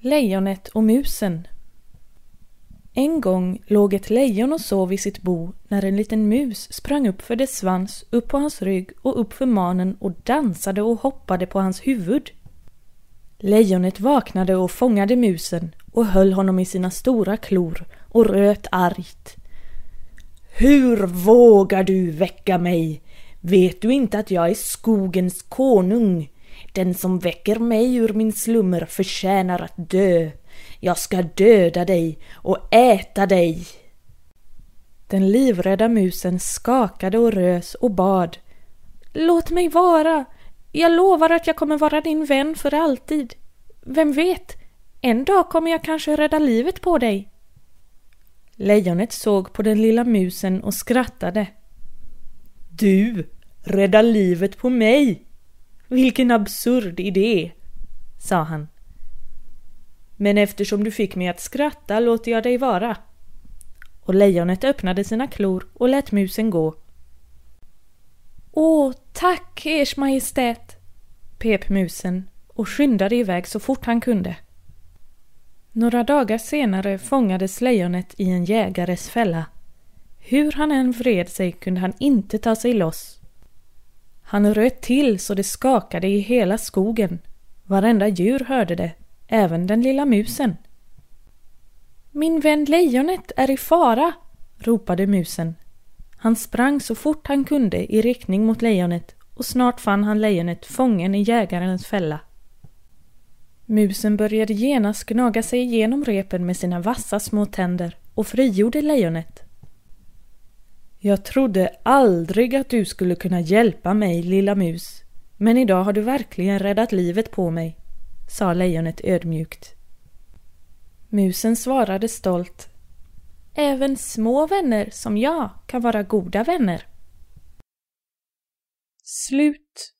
Lejonet och musen En gång låg ett lejon och sov i sitt bo när en liten mus sprang upp för dess svans, upp på hans rygg och upp för manen och dansade och hoppade på hans huvud. Lejonet vaknade och fångade musen och höll honom i sina stora klor och röt argt. Hur vågar du väcka mig? Vet du inte att jag är skogens konung? Den som väcker mig ur min slummer förtjänar att dö. Jag ska döda dig och äta dig. Den livrädda musen skakade och rös och bad. Låt mig vara! Jag lovar att jag kommer vara din vän för alltid. Vem vet, en dag kommer jag kanske rädda livet på dig. Lejonet såg på den lilla musen och skrattade. Du rädda livet på mig! Vilken absurd idé, sa han. Men eftersom du fick mig att skratta låter jag dig vara. Och lejonet öppnade sina klor och lät musen gå. Åh, tack, Ers Majestät, pep musen och skyndade iväg så fort han kunde. Några dagar senare fångades lejonet i en jägares fälla. Hur han än vred sig kunde han inte ta sig loss. Han röt till så det skakade i hela skogen. Varenda djur hörde det, även den lilla musen. Min vän lejonet är i fara, ropade musen. Han sprang så fort han kunde i riktning mot lejonet och snart fann han lejonet fången i jägarens fälla. Musen började genast gnaga sig igenom repen med sina vassa små tänder och frigjorde lejonet. Jag trodde aldrig att du skulle kunna hjälpa mig, lilla mus. Men idag har du verkligen räddat livet på mig, sa lejonet ödmjukt. Musen svarade stolt. Även små vänner som jag kan vara goda vänner. Slut